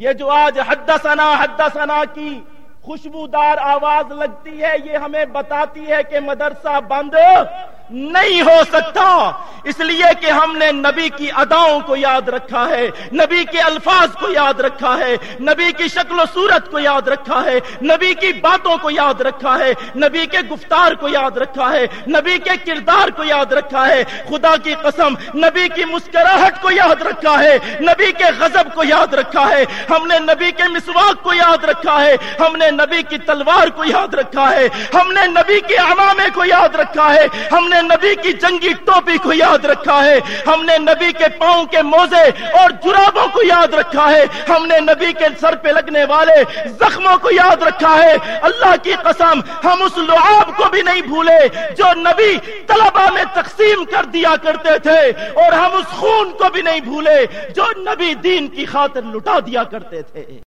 یہ جو آج حدثنا حدثنا کی خوشبودار آواز لگتی ہے، یہ ہمیں بتاتی ہے کہ مدرسہ بند نہیں ہو سکتا۔ اس لیے کہ ہم نے نبی کی اداؤں کو یاد رکھا ہے نبی کے الفاظ کو یاد رکھا ہے نبی کی شکل و صورت کو یاد رکھا ہے نبی کی باتوں کو یاد رکھا ہے نبی کے گفتار کو یاد رکھا ہے نبی کے کردار کو یاد رکھا ہے خدا کی قسم نبی کی مسکراہٹ کو یاد رکھا ہے نبی کے غضب کو یاد رکھا ہے ہم نے نبی کے مسواک کو یاد رکھا ہے ہم نے نبی کی تلوار کو یاد رکھا ہے ہم نے نبی کے امامے کو یاد رکھا ہے ہم نے نبی کی جنگی ٹوپی کو یاد یاد رکھا ہے۔ ہم نے نبی کے پاؤں کے موزے اور جرابوں کو یاد رکھا ہے۔ ہم نے نبی کے سر پہ لگنے والے زخموں کو یاد رکھا ہے۔ اللہ کی قسم، ہم اس لعاب کو بھی نہیں بھولے جو نبی طلبہ میں تقسیم کر دیا کرتے تھے۔ اور ہم اس خون کو بھی نہیں بھولے جو نبی دین کی خاطر لٹا دیا کرتے تھے۔